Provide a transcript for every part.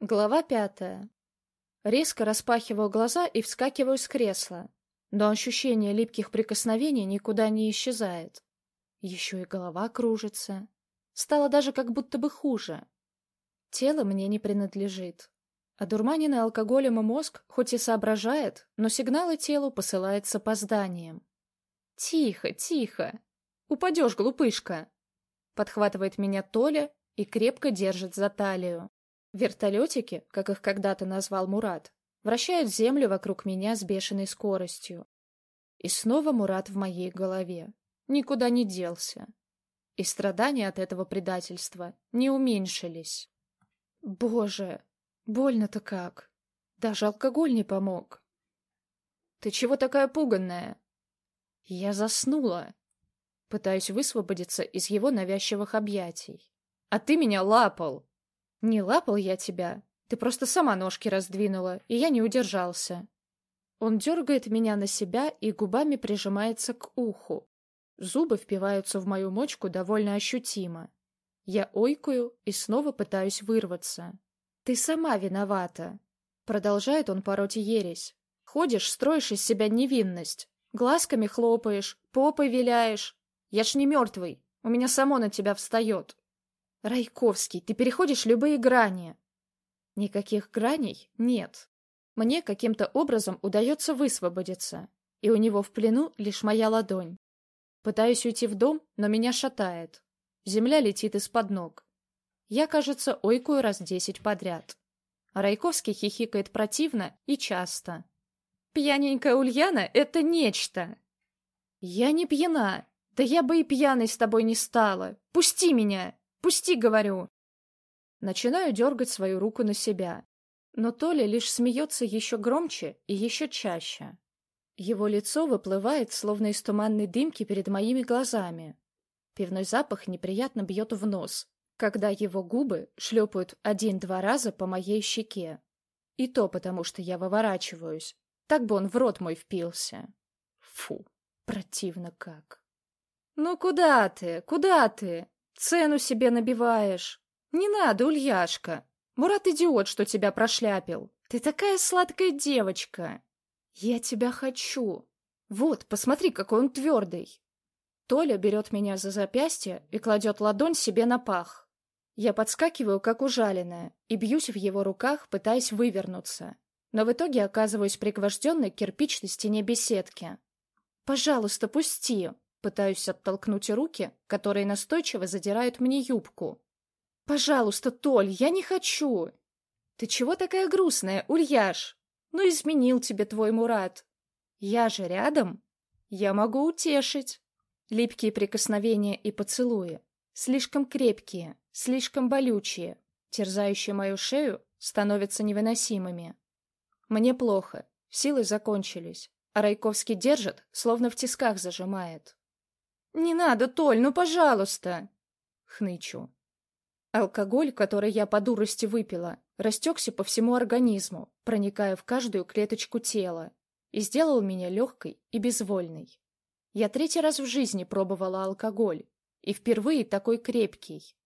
Глава пятая. Резко распахиваю глаза и вскакиваю с кресла, но ощущение липких прикосновений никуда не исчезает. Еще и голова кружится. Стало даже как будто бы хуже. Тело мне не принадлежит. Одурманенный алкоголем и мозг хоть и соображает, но сигналы телу посылает с опозданием. «Тихо, тихо! Упадешь, глупышка!» Подхватывает меня Толя и крепко держит за талию. Вертолетики, как их когда-то назвал Мурат, вращают землю вокруг меня с бешеной скоростью. И снова Мурат в моей голове. Никуда не делся. И страдания от этого предательства не уменьшились. Боже, больно-то как. Даже алкоголь не помог. Ты чего такая пуганная? Я заснула. Пытаюсь высвободиться из его навязчивых объятий. А ты меня лапал. «Не лапал я тебя. Ты просто сама ножки раздвинула, и я не удержался». Он дергает меня на себя и губами прижимается к уху. Зубы впиваются в мою мочку довольно ощутимо. Я ойкую и снова пытаюсь вырваться. «Ты сама виновата!» Продолжает он пороть ересь. «Ходишь, строишь из себя невинность. Глазками хлопаешь, попой виляешь. Я ж не мертвый, у меня само на тебя встает. Райковский, ты переходишь любые грани. Никаких граней нет. Мне каким-то образом удается высвободиться, и у него в плену лишь моя ладонь. Пытаюсь уйти в дом, но меня шатает. Земля летит из-под ног. Я, кажется, ойкую раз десять подряд. А Райковский хихикает противно и часто. «Пьяненькая Ульяна — это нечто!» «Я не пьяна! Да я бы и пьяной с тобой не стала! Пусти меня!» Пусти, говорю!» Начинаю дергать свою руку на себя. Но Толя лишь смеется еще громче и еще чаще. Его лицо выплывает, словно из туманной дымки перед моими глазами. Пивной запах неприятно бьет в нос, когда его губы шлепают один-два раза по моей щеке. И то потому, что я выворачиваюсь. Так бы он в рот мой впился. Фу, противно как. «Ну куда ты? Куда ты?» Цену себе набиваешь. Не надо, Ульяшка. Мурат идиот, что тебя прошляпил. Ты такая сладкая девочка. Я тебя хочу. Вот, посмотри, какой он твердый. Толя берет меня за запястье и кладет ладонь себе на пах. Я подскакиваю, как ужаленная, и бьюсь в его руках, пытаясь вывернуться. Но в итоге оказываюсь пригвожденной к кирпичной стене беседки. «Пожалуйста, пусти!» Пытаюсь оттолкнуть руки, которые настойчиво задирают мне юбку. «Пожалуйста, Толь, я не хочу!» «Ты чего такая грустная, Ульяш? Ну, изменил тебе твой Мурат. Я же рядом. Я могу утешить». Липкие прикосновения и поцелуи. Слишком крепкие, слишком болючие, терзающие мою шею, становятся невыносимыми. Мне плохо, силы закончились, а Райковский держит, словно в тисках зажимает. «Не надо, Толь, ну пожалуйста!» Хнычу. Алкоголь, который я по дурости выпила, растекся по всему организму, проникая в каждую клеточку тела, и сделал меня легкой и безвольной. Я третий раз в жизни пробовала алкоголь, и впервые такой крепкий.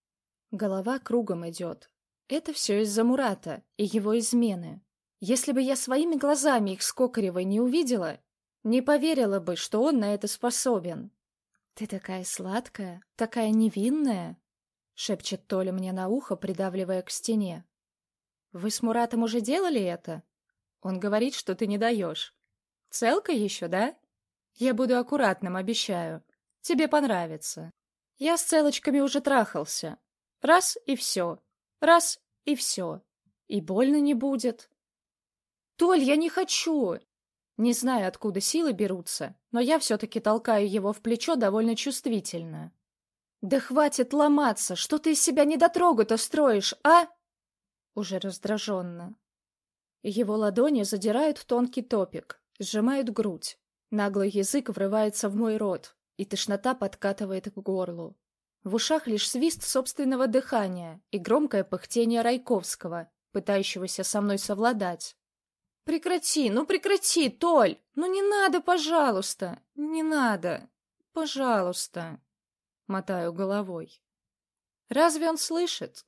Голова кругом идет. Это все из-за Мурата и его измены. Если бы я своими глазами их с Кокаревой не увидела, не поверила бы, что он на это способен. «Ты такая сладкая, такая невинная!» — шепчет Толя мне на ухо, придавливая к стене. «Вы с Муратом уже делали это?» Он говорит, что ты не даешь. «Целка еще, да?» «Я буду аккуратным, обещаю. Тебе понравится. Я с целочками уже трахался. Раз — и все. Раз — и все. И больно не будет». «Толь, я не хочу!» Не знаю, откуда силы берутся, но я все-таки толкаю его в плечо довольно чувствительно. «Да хватит ломаться! Что ты из себя недотрогу-то строишь, а?» Уже раздраженно. Его ладони задирают тонкий топик, сжимают грудь. Наглый язык врывается в мой рот, и тошнота подкатывает к горлу. В ушах лишь свист собственного дыхания и громкое пыхтение Райковского, пытающегося со мной совладать. Прекрати, ну прекрати, Толь! Ну не надо, пожалуйста! Не надо! Пожалуйста!» Мотаю головой. Разве он слышит?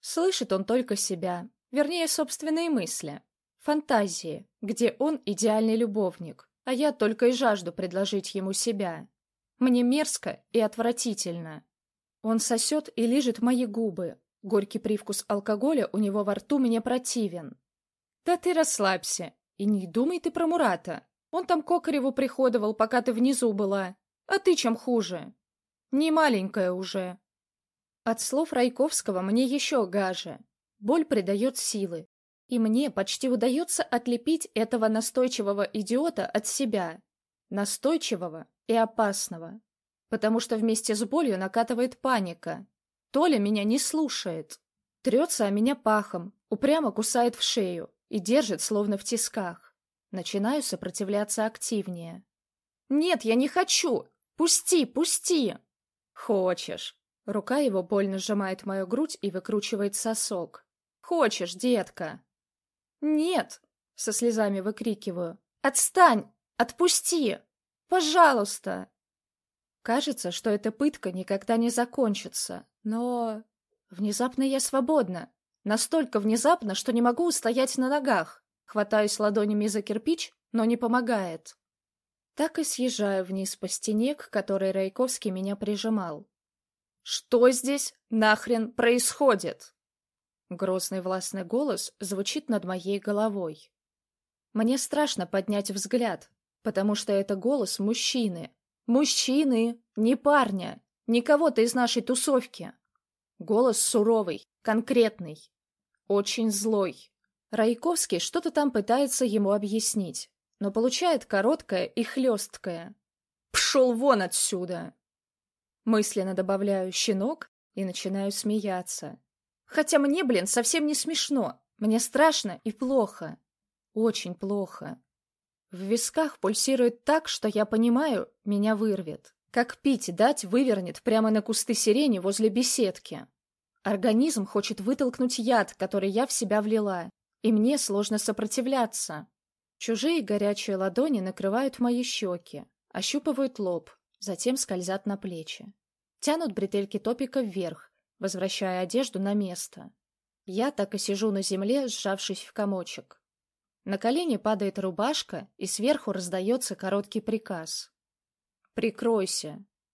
Слышит он только себя, Вернее, собственные мысли. Фантазии, где он идеальный любовник, а я только и жажду предложить ему себя. Мне мерзко и отвратительно. Он сосет и лижет мои губы. Горький привкус алкоголя у него во рту мне противен. Да ты расслабься. И не думай ты про Мурата. Он там Кокареву приходовал, пока ты внизу была. А ты чем хуже? Не маленькая уже. От слов Райковского мне еще гаже. Боль придает силы. И мне почти удается отлепить этого настойчивого идиота от себя. Настойчивого и опасного. Потому что вместе с болью накатывает паника. Толя меня не слушает. Трется о меня пахом, упрямо кусает в шею и держит словно в тисках. Начинаю сопротивляться активнее. «Нет, я не хочу! Пусти, пусти!» «Хочешь!» Рука его больно сжимает мою грудь и выкручивает сосок. «Хочешь, детка!» «Нет!» — со слезами выкрикиваю. «Отстань! Отпусти! Пожалуйста!» Кажется, что эта пытка никогда не закончится, но... Внезапно я свободна. Настолько внезапно, что не могу устоять на ногах. Хватаюсь ладонями за кирпич, но не помогает. Так и съезжаю вниз по стене, к которой Райковский меня прижимал. «Что здесь нахрен происходит?» Грозный властный голос звучит над моей головой. Мне страшно поднять взгляд, потому что это голос мужчины. Мужчины, не парня, не кого-то из нашей тусовки. Голос суровый, конкретный, очень злой. Райковский что-то там пытается ему объяснить, но получает короткое и хлесткое. «Пшел вон отсюда!» Мысленно добавляю «щенок» и начинаю смеяться. Хотя мне, блин, совсем не смешно. Мне страшно и плохо. Очень плохо. В висках пульсирует так, что я понимаю, меня вырвет. Как пить дать вывернет прямо на кусты сирени возле беседки. Организм хочет вытолкнуть яд, который я в себя влила, и мне сложно сопротивляться. Чужие горячие ладони накрывают мои щеки, ощупывают лоб, затем скользят на плечи. Тянут бретельки топика вверх, возвращая одежду на место. Я так и сижу на земле, сжавшись в комочек. На колени падает рубашка, и сверху раздается короткий приказ. «Прикройся!»